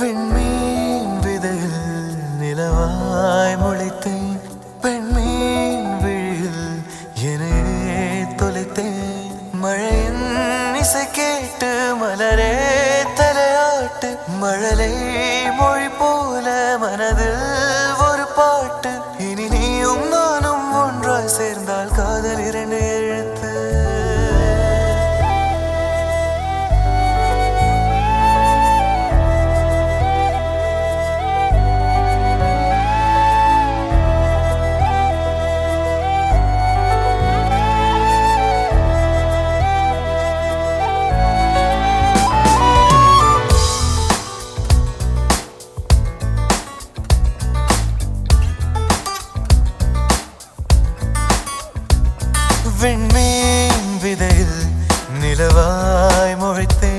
விண்மீன் விதையில் நிலவாய் முளைத்தேன். பெண்மீன் விழியில் எனே தொலைத்தேன். மழையின் இசை கேட்டு மலரே നിലവായി മുഴത്തേ.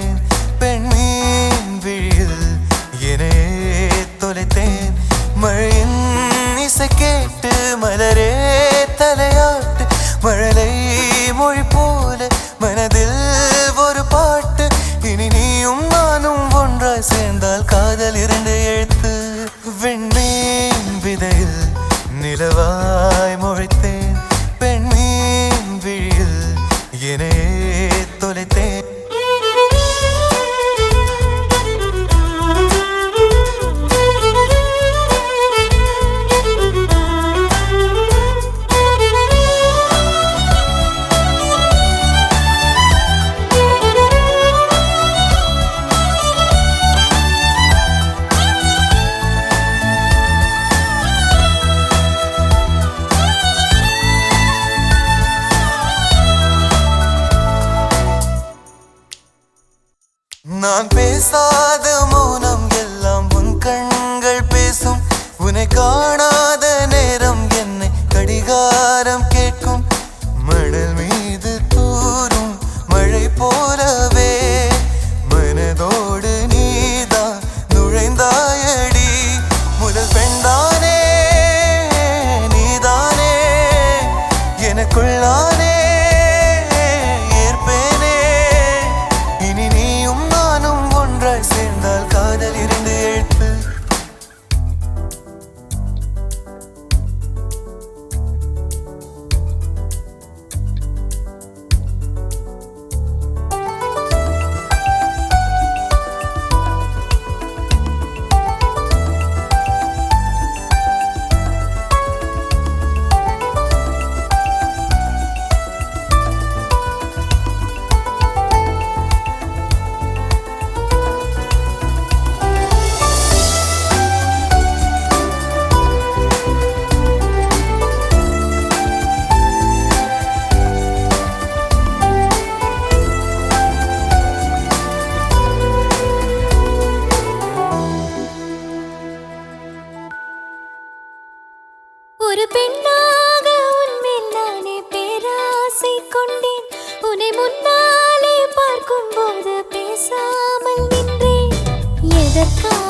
நான் பேசாத மௌனம் எல்லாம் உன் கண்கள் பேசும். உன்னை காண கொண்டேன் உன்னை முன்னாலே பார்க்கும் போது பேசாமல் நின்றேன். எதற்காக